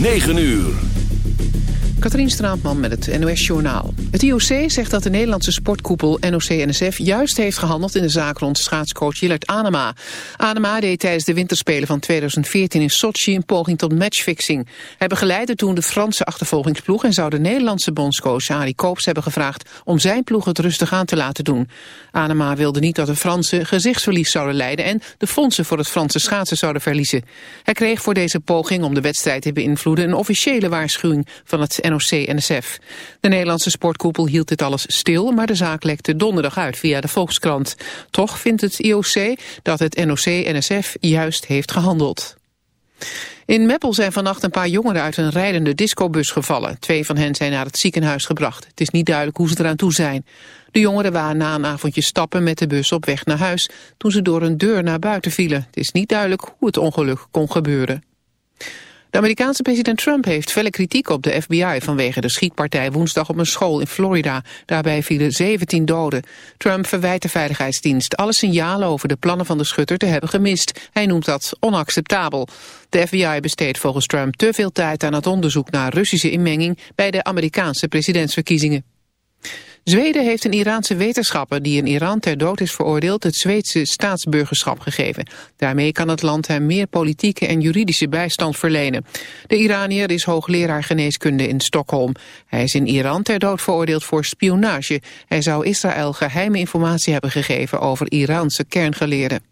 9 uur. Katrien Straatman met het NOS-journaal. Het IOC zegt dat de Nederlandse sportkoepel NOC-NSF juist heeft gehandeld in de zaak rond schaatscoach Jillert Anema. Anema deed tijdens de winterspelen van 2014 in Sochi een poging tot matchfixing. Hij begeleidde toen de Franse achtervolgingsploeg en zou de Nederlandse bondscoach Arie Koops hebben gevraagd om zijn ploeg het rustig aan te laten doen. Anema wilde niet dat de Fransen gezichtsverlies zouden leiden en de fondsen voor het Franse schaatsen zouden verliezen. Hij kreeg voor deze poging om de wedstrijd te beïnvloeden een officiële waarschuwing van het NOC-NSF. De Nederlandse sportkoepel hield dit alles stil, maar de zaak lekte donderdag uit via de Volkskrant. Toch vindt het IOC dat het NOC-NSF juist heeft gehandeld. In Meppel zijn vannacht een paar jongeren uit een rijdende discobus gevallen. Twee van hen zijn naar het ziekenhuis gebracht. Het is niet duidelijk hoe ze eraan toe zijn. De jongeren waren na een avondje stappen met de bus op weg naar huis... toen ze door een deur naar buiten vielen. Het is niet duidelijk hoe het ongeluk kon gebeuren. De Amerikaanse president Trump heeft felle kritiek op de FBI vanwege de schietpartij woensdag op een school in Florida. Daarbij vielen 17 doden. Trump verwijt de veiligheidsdienst alle signalen over de plannen van de schutter te hebben gemist. Hij noemt dat onacceptabel. De FBI besteedt volgens Trump te veel tijd aan het onderzoek naar Russische inmenging bij de Amerikaanse presidentsverkiezingen. Zweden heeft een Iraanse wetenschapper die in Iran ter dood is veroordeeld het Zweedse staatsburgerschap gegeven. Daarmee kan het land hem meer politieke en juridische bijstand verlenen. De Iranier is hoogleraar geneeskunde in Stockholm. Hij is in Iran ter dood veroordeeld voor spionage. Hij zou Israël geheime informatie hebben gegeven over Iraanse kerngeleerden.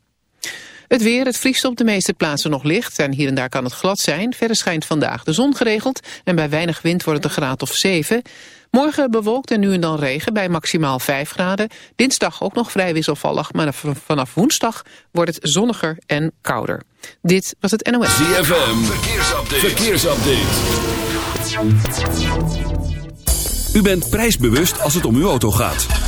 Het weer, het vriest op de meeste plaatsen nog licht en hier en daar kan het glad zijn. Verder schijnt vandaag de zon geregeld en bij weinig wind wordt het een graad of 7. Morgen bewolkt en nu en dan regen bij maximaal 5 graden. Dinsdag ook nog vrij wisselvallig, maar vanaf woensdag wordt het zonniger en kouder. Dit was het NOS. ZFM, verkeersupdate. verkeersupdate. U bent prijsbewust als het om uw auto gaat.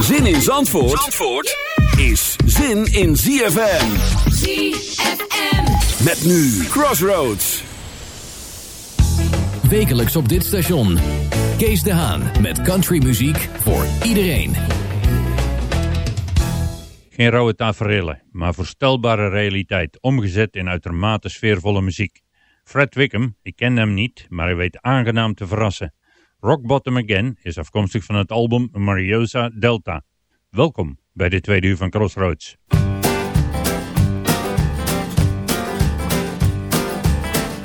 Zin in Zandvoort, Zandvoort is zin in ZFM. ZFM. Met nu Crossroads. Wekelijks op dit station. Kees de Haan met countrymuziek voor iedereen. Geen rauwe tafereelen, maar voorstelbare realiteit, omgezet in uitermate sfeervolle muziek. Fred Wickham, ik ken hem niet, maar hij weet aangenaam te verrassen. Rock Bottom Again is afkomstig van het album Mariosa Delta. Welkom bij de tweede uur van Crossroads.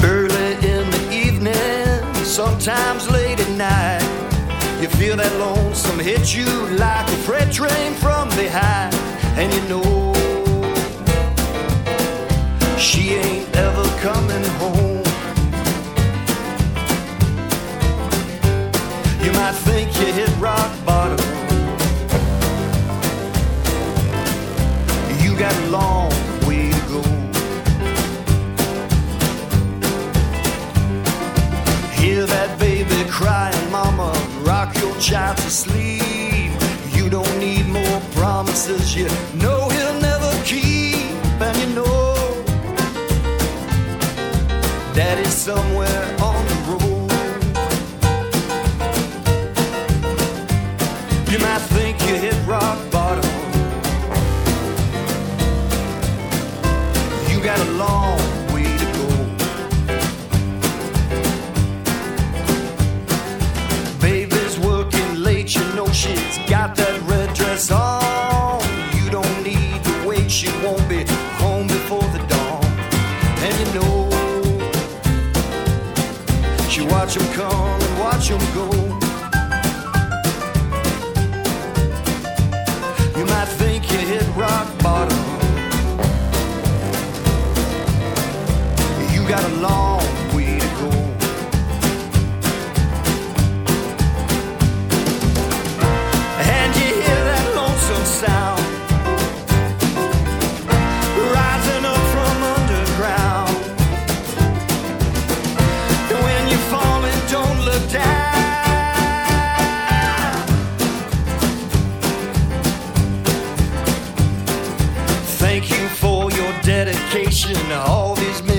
Early in the evening, sometimes late at night, you feel that lonesome hit you like a freight train from behind, and you know she ain't ever coming home. Might think you hit rock bottom. You got a long way to go. Hear that baby crying, mama, rock your child to sleep. You don't need more promises, you know he'll never keep, and you know daddy's somewhere go. Watching all these men.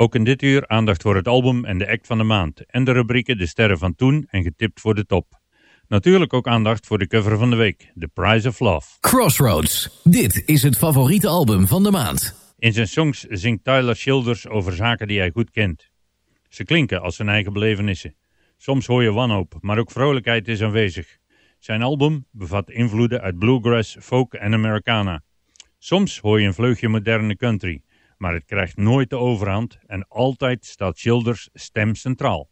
Ook in dit uur aandacht voor het album en de act van de maand en de rubrieken De Sterren van Toen en Getipt voor de Top. Natuurlijk ook aandacht voor de cover van de week, The Price of Love. Crossroads, dit is het favoriete album van de maand. In zijn songs zingt Tyler Childers over zaken die hij goed kent. Ze klinken als zijn eigen belevenissen. Soms hoor je wanhoop, maar ook vrolijkheid is aanwezig. Zijn album bevat invloeden uit bluegrass, folk en Americana. Soms hoor je een vleugje moderne country, maar het krijgt nooit de overhand en altijd staat Childers stem centraal.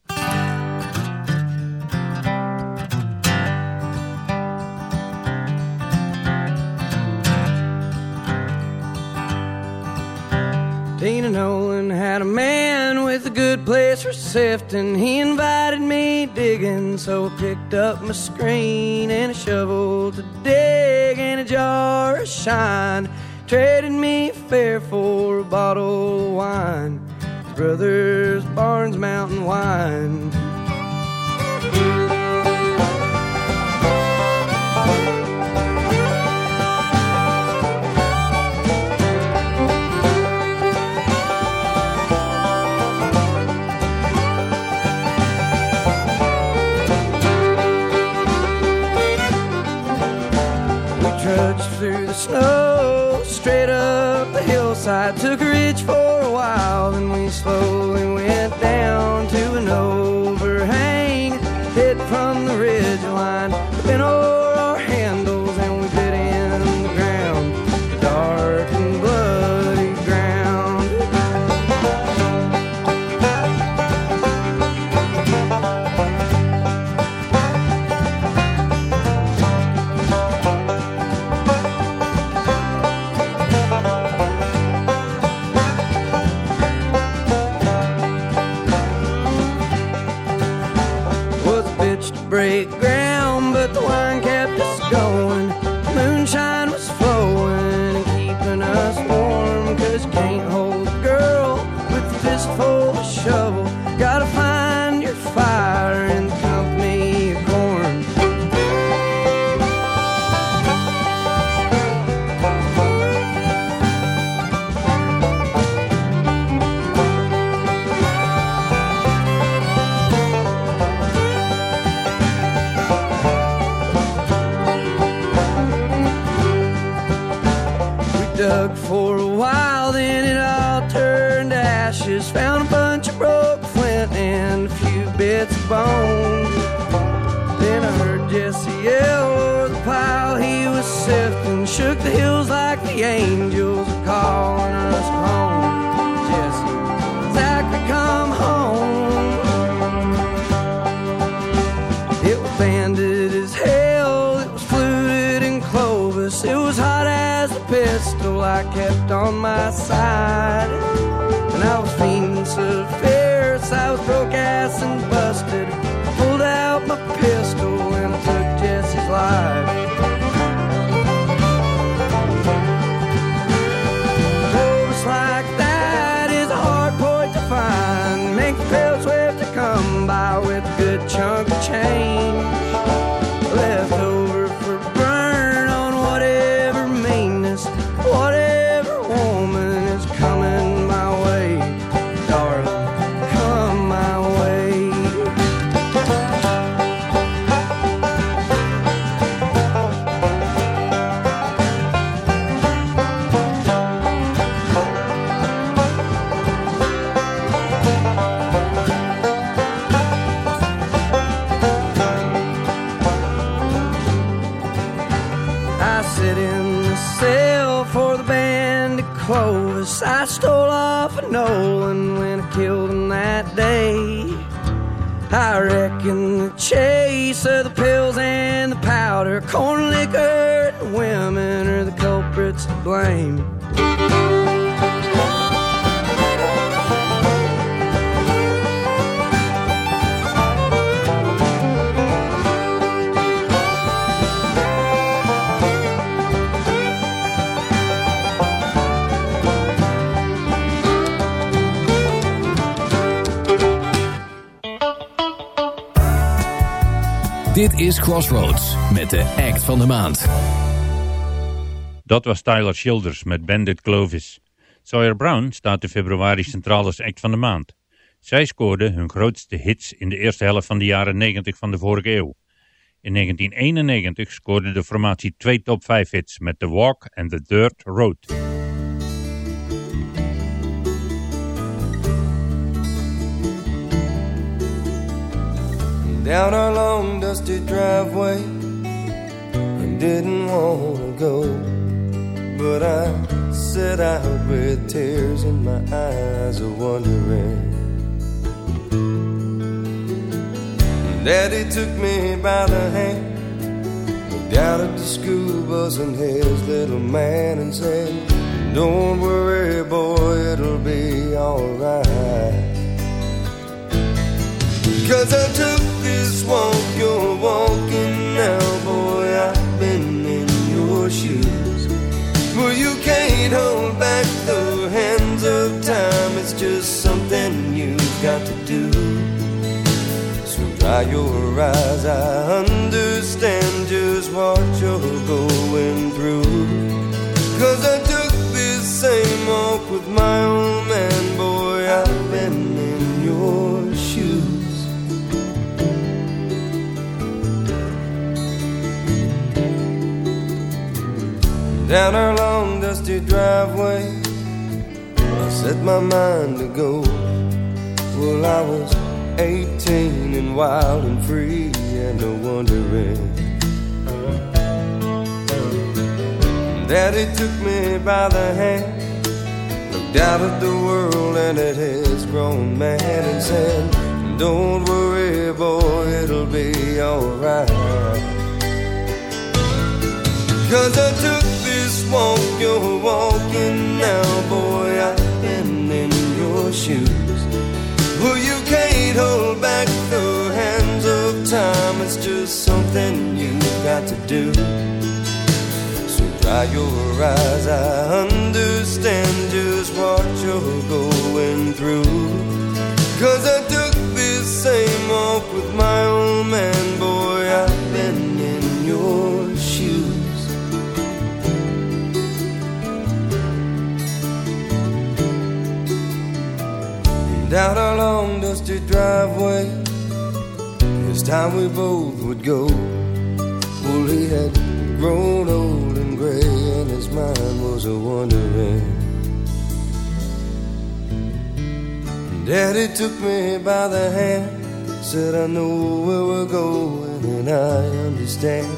Tina Nolan had a man with a good place for sifting. He invited me digging, so I picked up my screen and a shovel to dig and a jar of shine. Traded me fair for a bottle of wine. Brothers Barnes Mountain Wine. Through the snow, straight up hillside. Took a ridge for a while, then we slowly went down to an overhang. Clovis. I stole off a Nolan when I killed him that day. I reckon the chase of the pills and the powder, corn liquor and women are the culprits to blame. Dit is Crossroads met de act van de maand. Dat was Tyler Childers met Bandit Clovis. Sawyer Brown staat in februari centraal als act van de maand. Zij scoorden hun grootste hits in de eerste helft van de jaren 90 van de vorige eeuw. In 1991 scoorde de formatie twee top 5 hits met The Walk en The Dirt Road. Down our long dusty driveway I didn't want to go But I set out with tears in my eyes of wondering Daddy took me by the hand, looked out at the school bus and his little man and said, Don't worry, boy, it'll be alright. Cause I took this walk you're walking now, boy, I've been in your shoes. Well, you can't hold back the hands of time, it's just something you've got to do. So dry your eyes, I understand just what you're going through. Down our long dusty driveway, I set my mind to go. Well, I was 18 and wild and free and no wondering. Daddy took me by the hand, looked out at the world and at his grown man and said, Don't worry, boy, it'll be alright. Cause I took walk you're walking now, boy, I've been in your shoes. Well, you can't hold back the hands of time. It's just something you've got to do. So dry your eyes. I understand just what you're going through. Cause I took this same walk with my old man, boy. Down our long dusty driveway. This time we both would go. Well, he had grown old and gray, and his mind was a wondering. Daddy took me by the hand, said, I know where we're going, and I understand.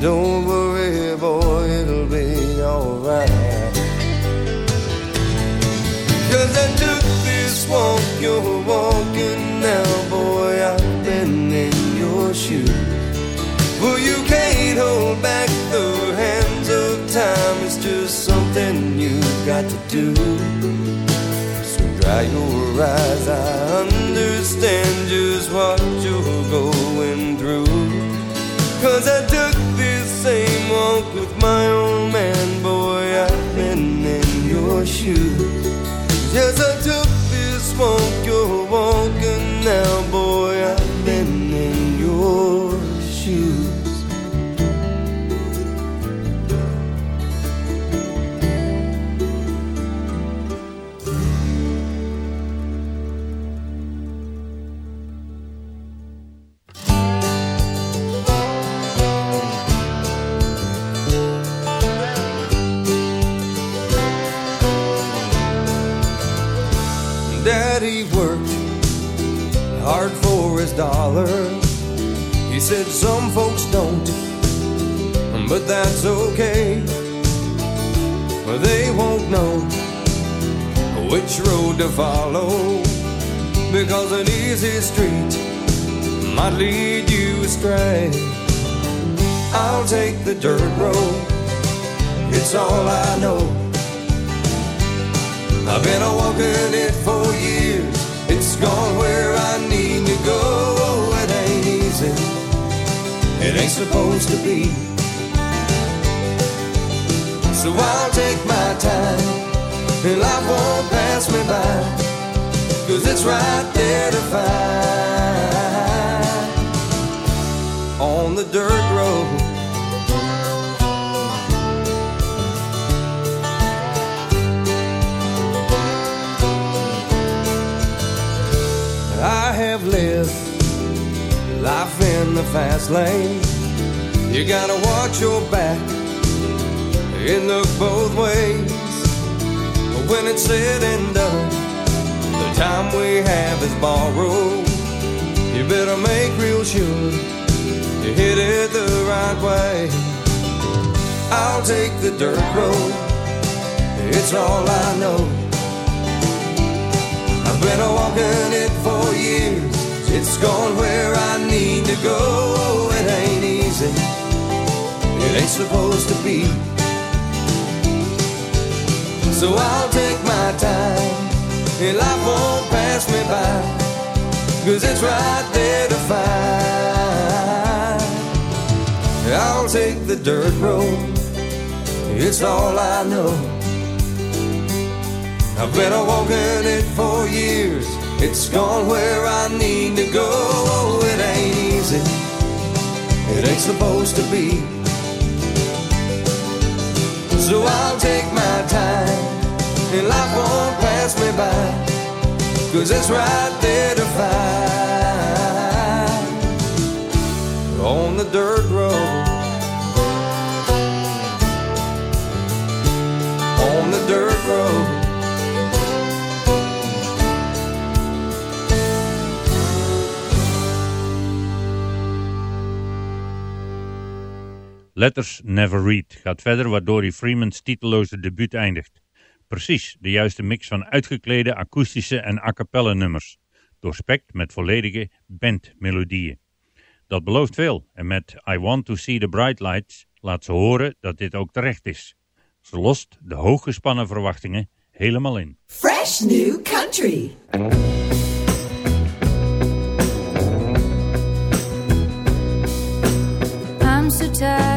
Don't worry, boy, it'll be alright. Walk you're walking now, boy, I've been in your shoes. Well, you can't hold back the hands of time, it's just something you've got to do. So dry your eyes, I understand just what you're going through. Cause I took this same walk with my old man, boy, I've been in your shoes. Yes, I for his dollar. He said some folks don't, but that's okay. They won't know which road to follow because an easy street might lead you astray. I'll take the dirt road, it's all I know. I've been a walking it for years. It's gone where I It ain't supposed to be. So I'll take my time, and life won't pass me by, cause it's right there to find. On the dirt road. I have lived in the fast lane. You gotta watch your back and look both ways. But when it's said and done, the time we have is borrowed. You better make real sure you hit it the right way. I'll take the dirt road, it's all I know. I've been walking it for years, it's gone where I need to go. Oh, it ain't easy, it ain't supposed to be. So I'll take my time, and life won't pass me by, cause it's right there to find. I'll take the dirt road it's all I know. I've been walking it for years. It's gone where I need to go. Oh, it ain't easy. It ain't supposed to be. So I'll take my time, and life won't pass me by. Cause it's right there to find on the dirt road. on the dirt road. Letters Never Read gaat verder waardoor hij Freeman's titeloze debuut eindigt. Precies de juiste mix van uitgeklede akoestische en a cappella nummers, doorspekt met volledige bandmelodieën. Dat belooft veel en met I Want To See The Bright Lights laat ze horen dat dit ook terecht is. Ze lost de hooggespannen verwachtingen helemaal in. Fresh New Country. I'm so tired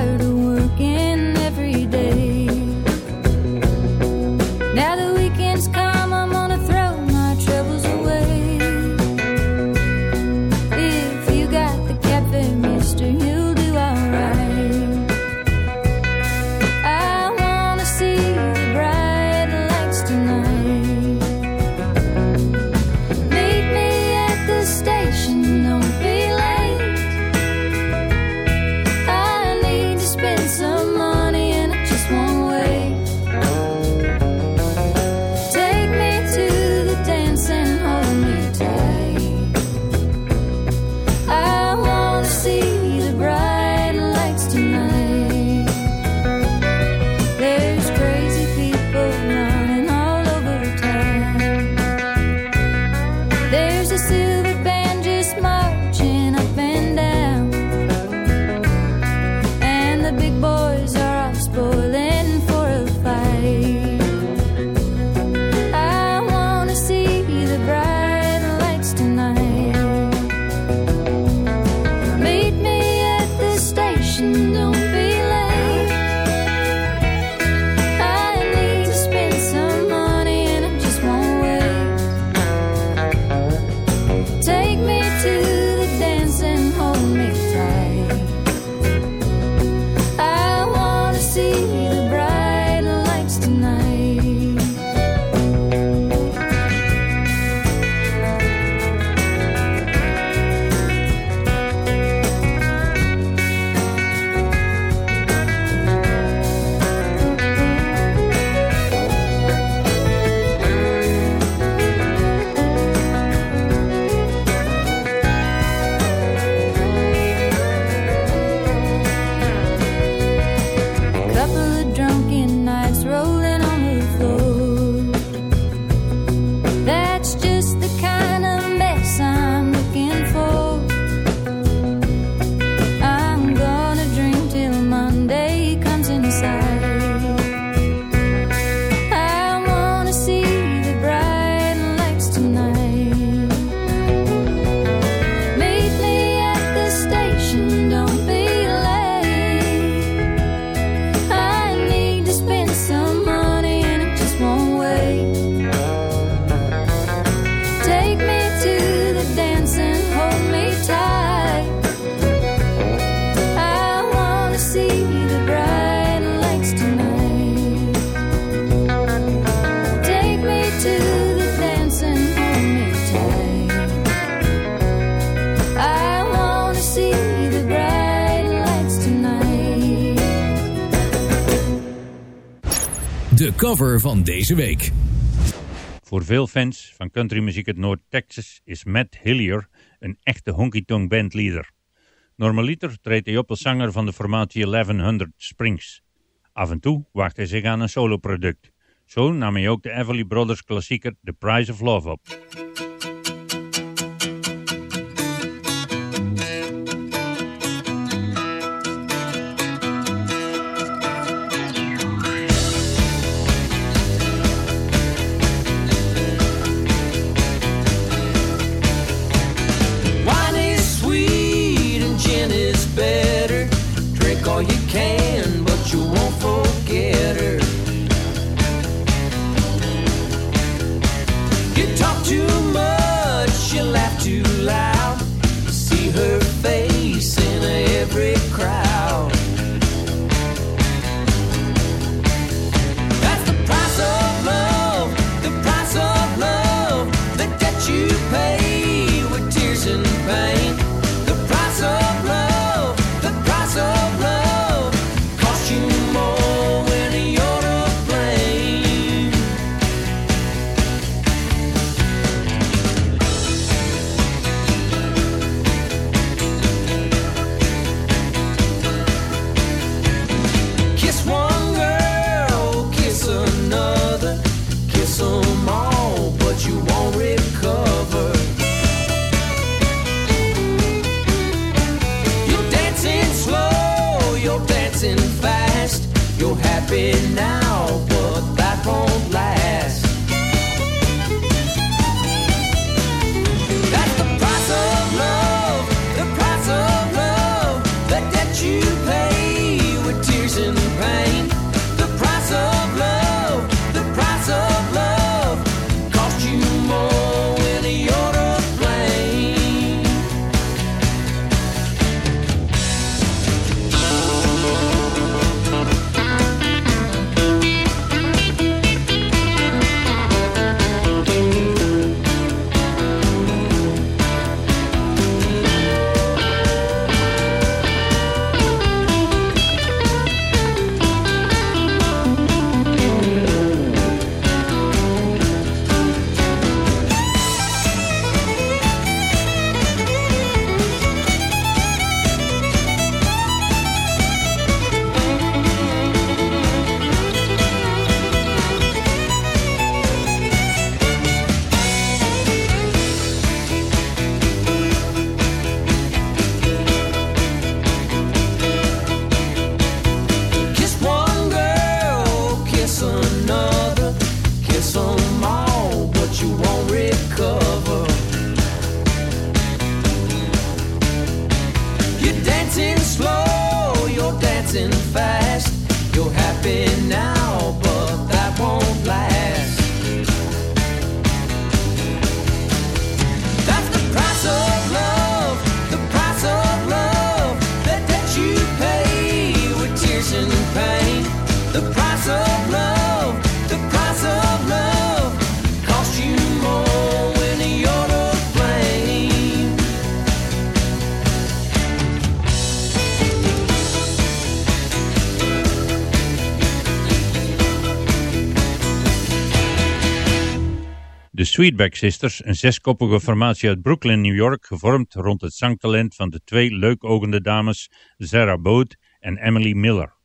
cover van deze week. Voor veel fans van countrymuziek uit Noord-Texas is Matt Hillier een echte honky-tonk bandleader. Normaliter treedt hij op als zanger van de formatie 1100 Springs. Af en toe waagt hij zich aan een soloproduct. Zo nam hij ook de Everly Brothers klassieker The Price of Love op. Sweetback Sisters, een zeskoppige formatie uit Brooklyn, New York, gevormd rond het zangtalent van de twee leukogende dames Sarah Boat en Emily Miller.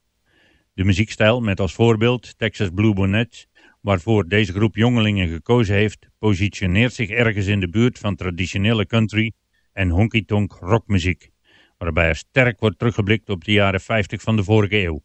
De muziekstijl met als voorbeeld Texas Blue Bonnet, waarvoor deze groep jongelingen gekozen heeft, positioneert zich ergens in de buurt van traditionele country en honky-tonk rockmuziek, waarbij er sterk wordt teruggeblikt op de jaren 50 van de vorige eeuw.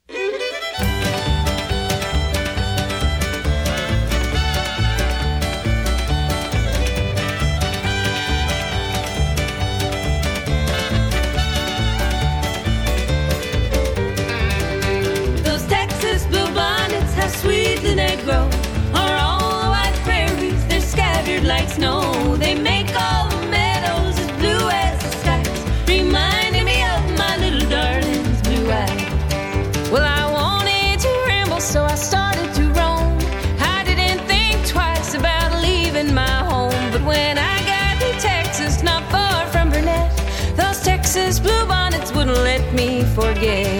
forget.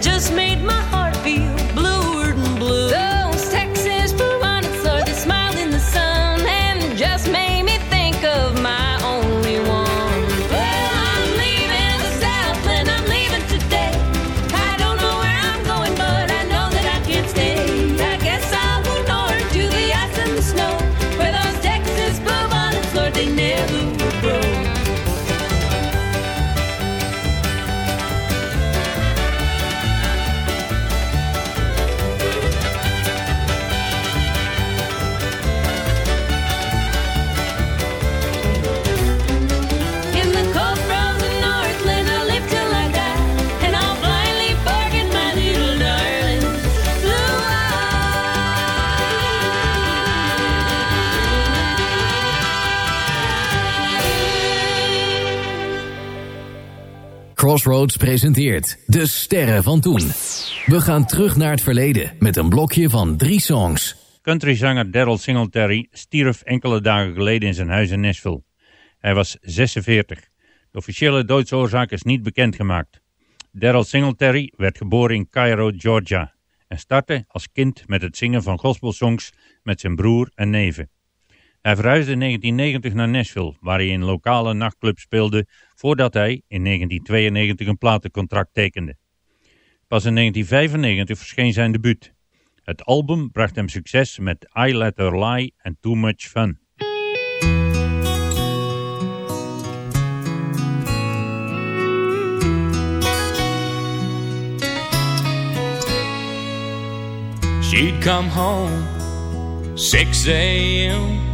Just made my Crossroads presenteert De Sterren van Toen. We gaan terug naar het verleden met een blokje van drie songs. Countryzanger Daryl Singletary stierf enkele dagen geleden in zijn huis in Nashville. Hij was 46. De officiële doodsoorzaak is niet bekendgemaakt. Daryl Singletary werd geboren in Cairo, Georgia en startte als kind met het zingen van gospelsongs met zijn broer en neven. Hij verhuisde in 1990 naar Nashville, waar hij in lokale nachtclubs speelde voordat hij in 1992 een platencontract tekende. Pas in 1995 verscheen zijn debuut. Het album bracht hem succes met I Let Her Lie en Too Much Fun. She'd come home 6 a.m.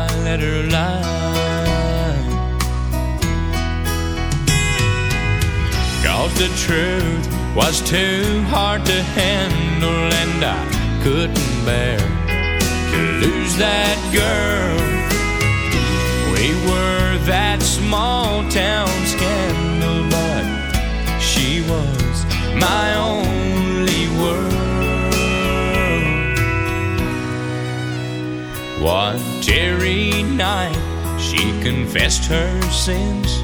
let her lie. Cause the truth was too hard to handle, and I couldn't bear to lose that girl. We were that small town scandal, but she was my only world. One teary night, she confessed her sins,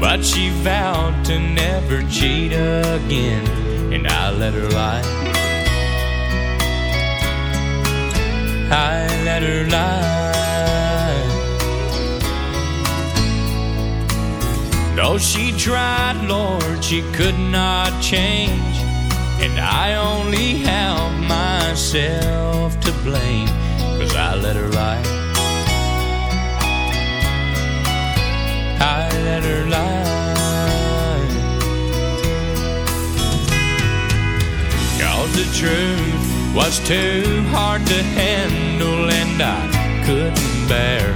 but she vowed to never cheat again, and I let her lie. I let her lie. Though she tried, Lord, she could not change. And I only have myself to blame, I let her lie. I let her lie. Cause the truth was too hard to handle, and I couldn't bear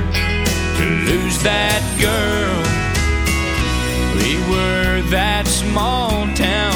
to lose that girl. We were that small town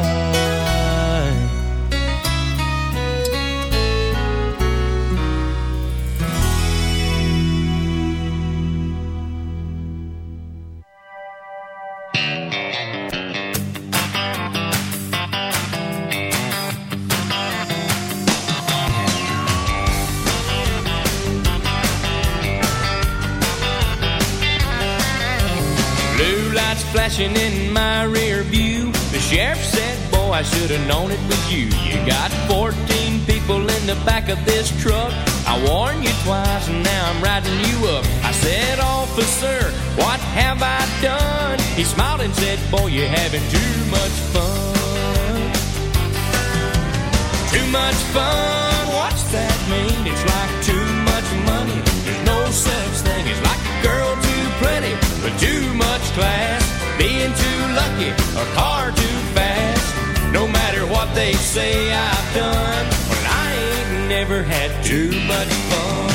I should have known it was you. You got 14 people in the back of this truck. I warned you twice and now I'm riding you up. I said, Officer, what have I done? He smiled and said, Boy, you're having too much fun. Too much fun, what's that mean? It's like too much money. There's no such thing. It's like a girl too pretty, but too much class. Being too lucky, a car too fast. What they say I've done, well, I ain't never had too much fun.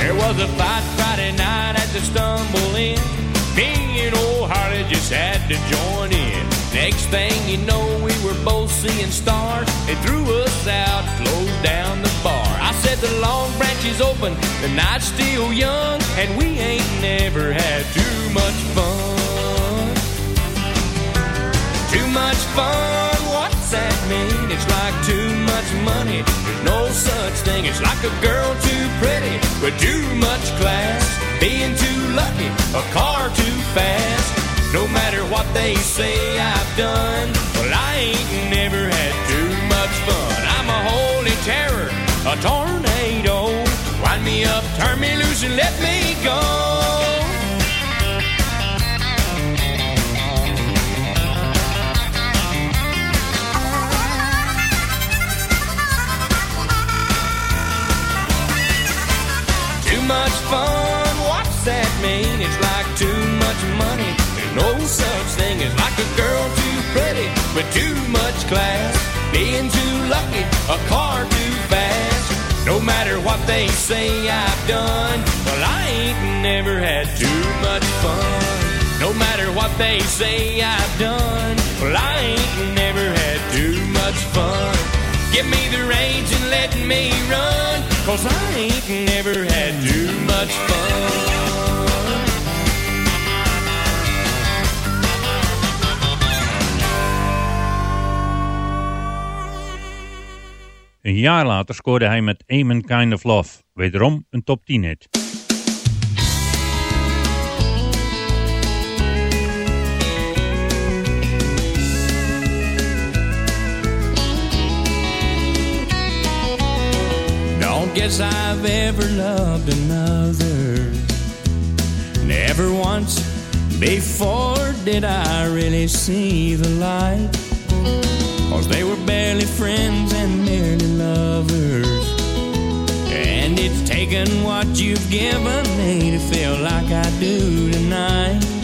There was a fight Friday night at the Stumble Inn. Me and old Harley just had to join in. Next thing you know, we were both seeing stars. They threw us out, closed down the bar. I said the long branch is open, the night's still young, and we ain't never had too much fun. Too much fun, what's that mean? It's like too much money. There's no such thing. It's like a girl too pretty with too much class. Being too lucky, a car too fast. No matter what they say I've done, well, I ain't never had too much fun. I'm a holy terror, a tornado. Wind me up, turn me loose, and let me go. Too much fun, what's that mean? It's like too much money. No such thing as like a girl too pretty with too much class. Being too lucky, a car too fast. No matter what they say I've done, well, I ain't never had too much fun. No matter what they say I've done, well, I ain't never had too much fun. Give me the reins and let me run, cause I ain't never had too much fun. Een jaar later scoorde hij met Amen Kind of Love, wederom een top 10 hit. Don't guess I've ever loved another. Never once before did I really see the light. Cause they were barely friends and merely lovers. And it's taken what you've given me to feel like I do tonight.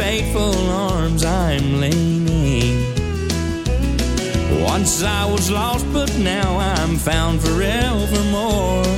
Faithful arms, I'm leaning. Once I was lost, but now I'm found forevermore.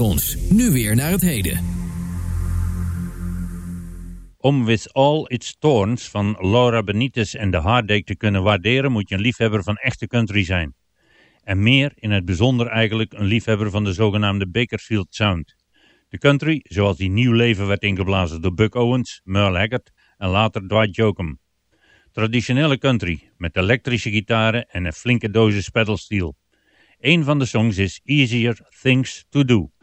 Ons. Nu weer naar het heden. Om With All Its Thorns van Laura Benitez en The Heartache te kunnen waarderen moet je een liefhebber van echte country zijn. En meer in het bijzonder eigenlijk een liefhebber van de zogenaamde Bakersfield Sound. De country zoals die nieuw leven werd ingeblazen door Buck Owens, Merle Haggard en later Dwight Jokum. Traditionele country met elektrische gitaren en een flinke dosis pedalsteel. Een van de songs is Easier Things to Do.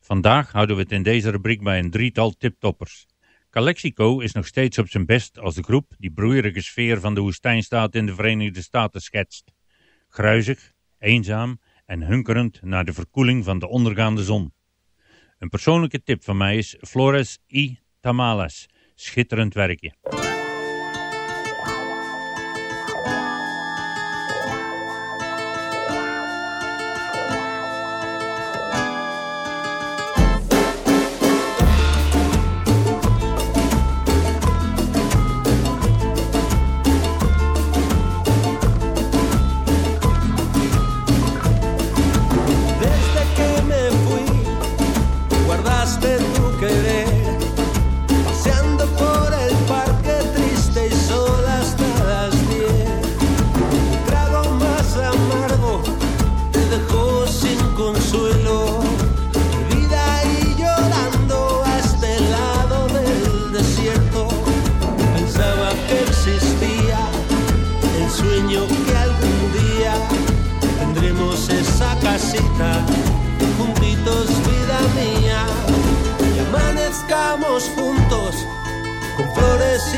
Vandaag houden we het in deze rubriek bij een drietal tiptoppers. Calexico is nog steeds op zijn best als de groep die broeierige sfeer van de woestijnstaat in de Verenigde Staten schetst. Gruizig, eenzaam en hunkerend naar de verkoeling van de ondergaande zon. Een persoonlijke tip van mij is Flores y Tamales. Schitterend werkje.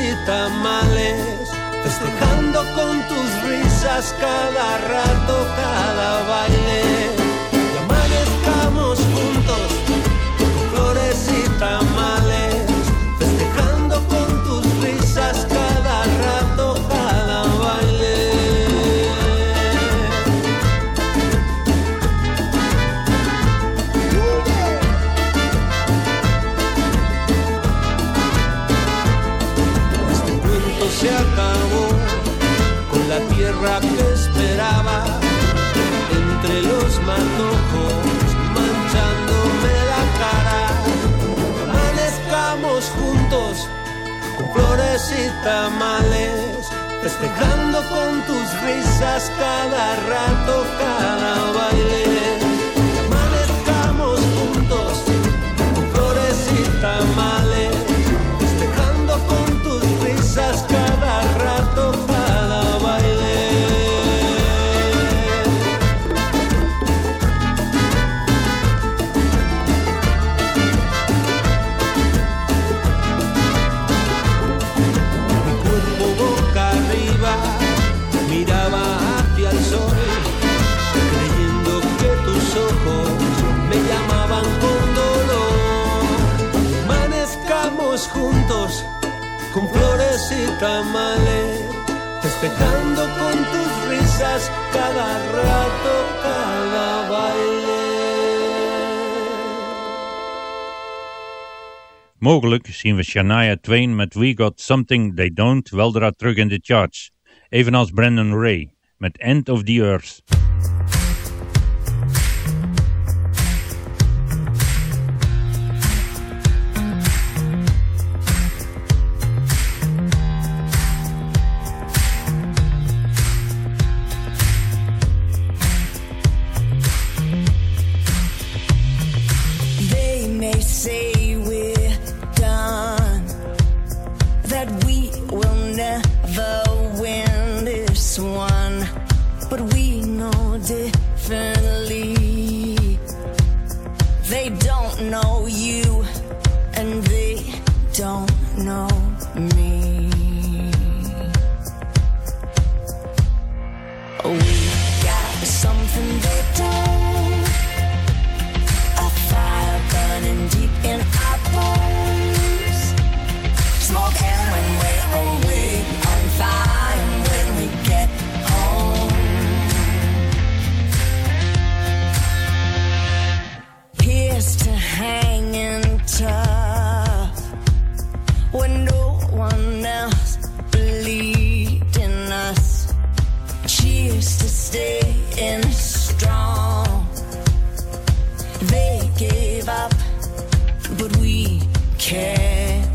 y tamales, festejando con tus risas cada rato, cada baile. Y amanezcamos juntos con flores. flores y tamales, festejando con tus risas cada rato, cada baile. Amanezcamos juntos, flores y tamales. con flores y tamales, con tus risas cada rato, cada baile. Mogelijk zien we Shania Twain met We Got Something They Don't weldra terug in de charts, evenals Brandon Ray met End of the Earth. say They gave up, but we can't.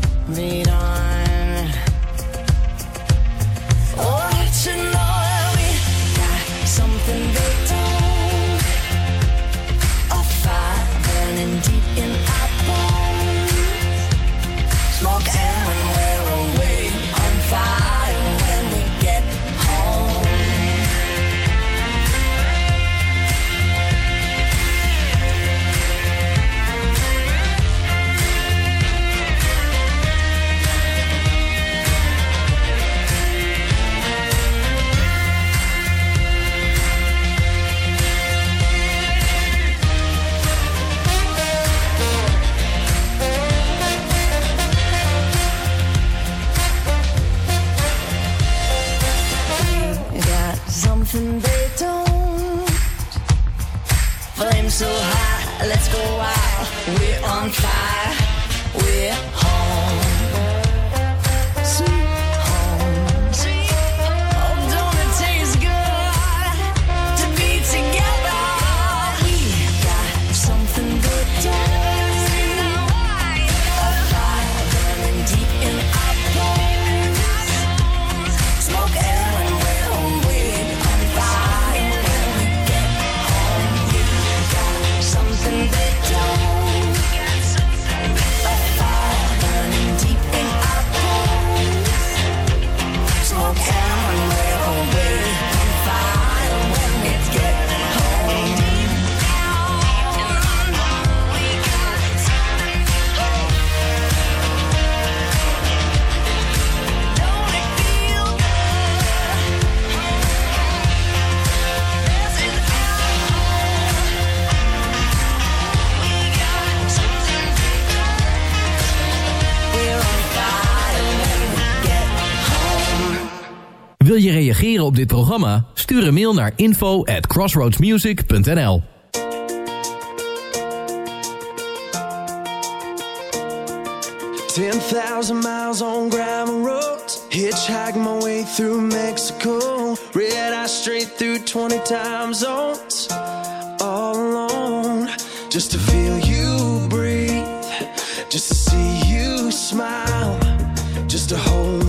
Reageren op dit programma? Stuur een mail naar info at crossroadsmusic.nl miles on gravel roads, hitchhike my way through Mexico. Red eye straight through twenty time zones, all alone, just to feel you breathe, just to see you smile, just to hold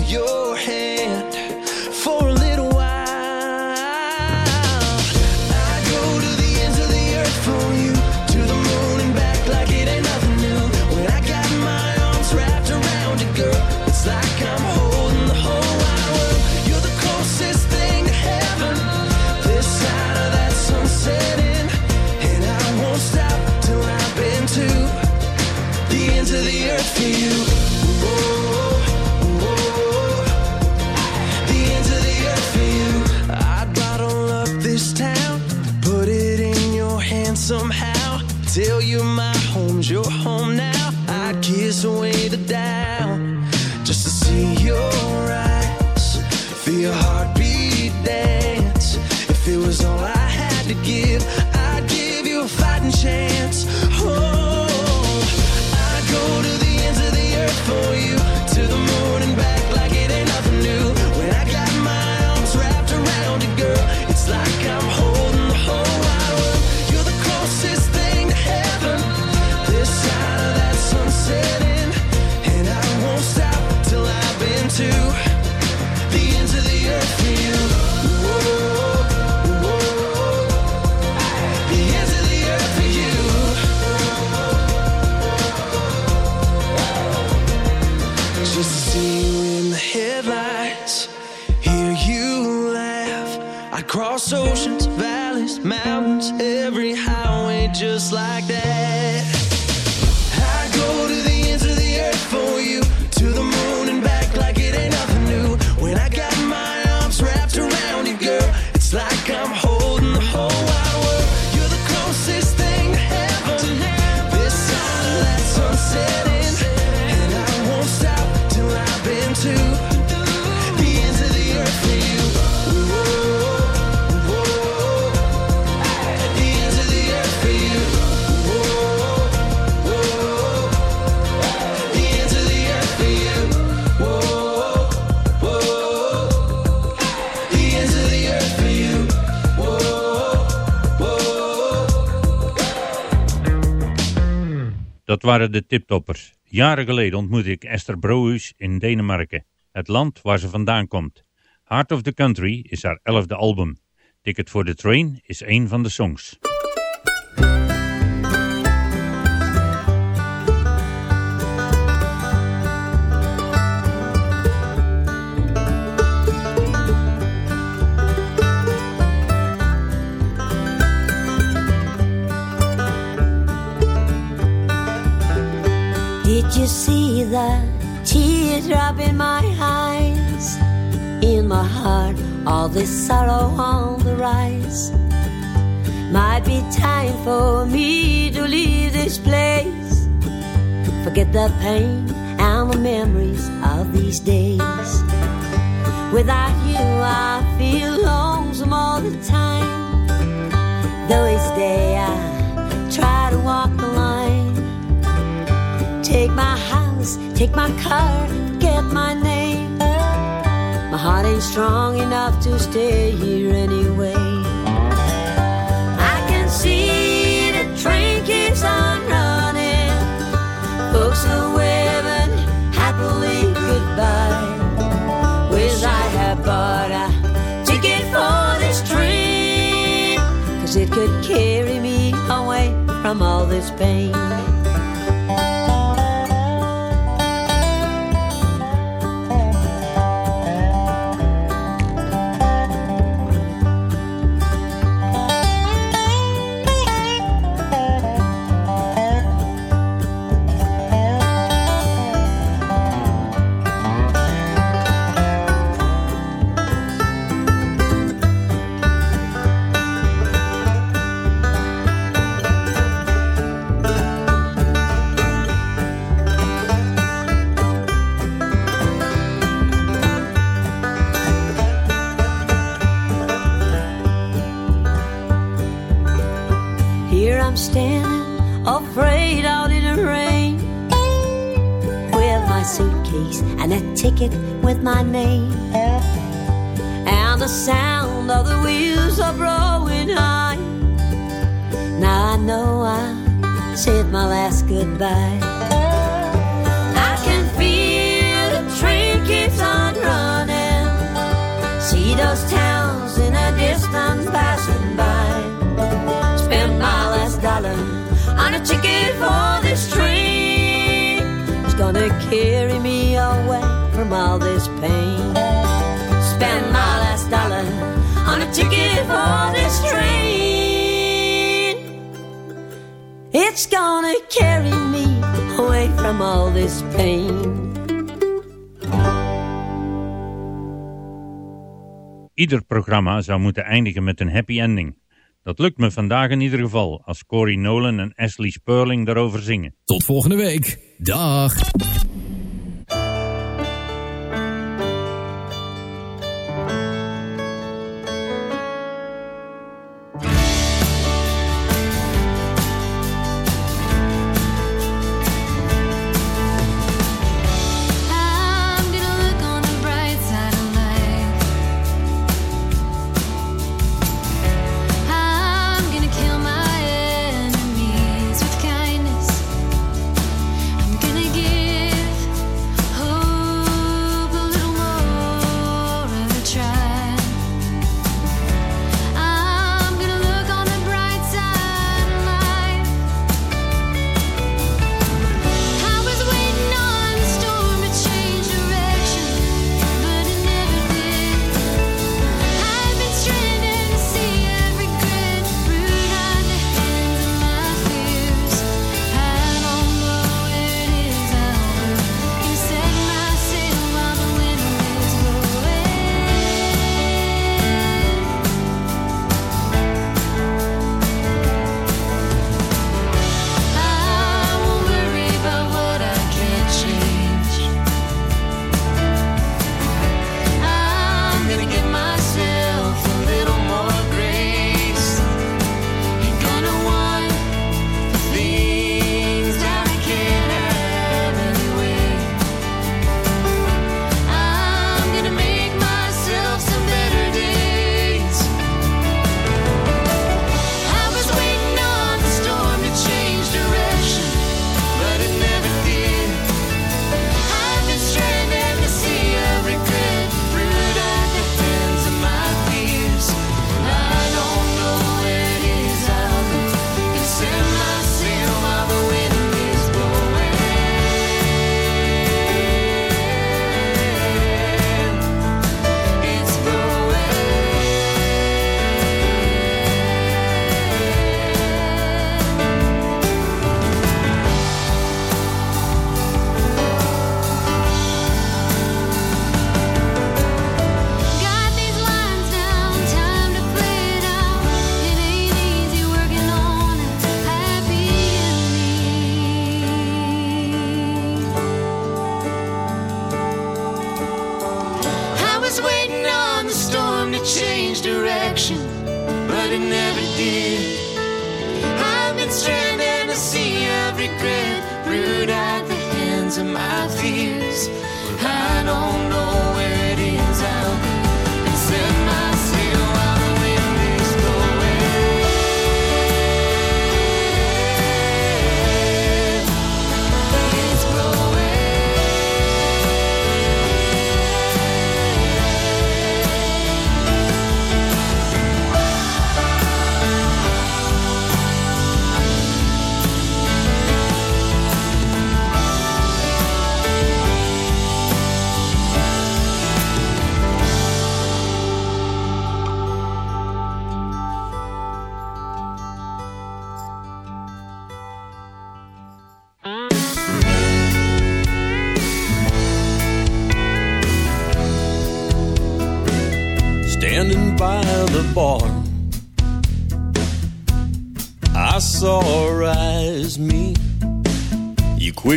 waren de tiptoppers. Jaren geleden ontmoette ik Esther Brohuis in Denemarken, het land waar ze vandaan komt. Heart of the Country is haar elfde album. Ticket for the Train is een van de songs. You see the teardrop in my eyes? In my heart, all this sorrow on the rise. Might be time for me to leave this place. Forget the pain and the memories of these days. Without you, I feel lonesome all the time. Though each day I try to walk line. Take my house, take my car, forget my name. My heart ain't strong enough to stay here anyway. I can see the train keeps on running. Folks are waving happily goodbye. Wish I had bought a ticket for this train. Cause it could carry me away from all this pain. ticket with my name. And the sound of the wheels are blowing high. Now I know I said my last goodbye. I can feel the train keeps on running. See those towns in the distance passing by. Spend my last dollar on a ticket for this train. It's gonna carry me pain. Spend my last dollar on a ticket for this train. It's gonna carry me away from all this pain. Ieder programma zou moeten eindigen met een happy ending. Dat lukt me vandaag in ieder geval, als Cory Nolan en Ashley Sperling daarover zingen. Tot volgende week. Dag.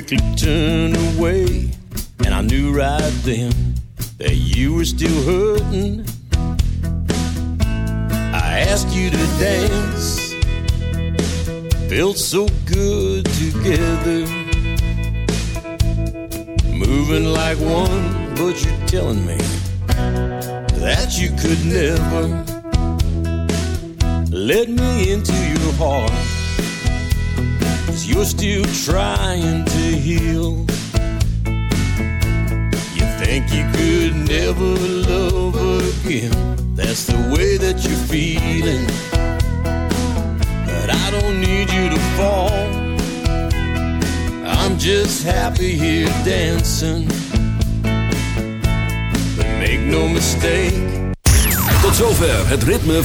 quickly.